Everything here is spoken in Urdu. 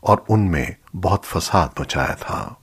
اور ان میں بہت فساد مچایا تھا۔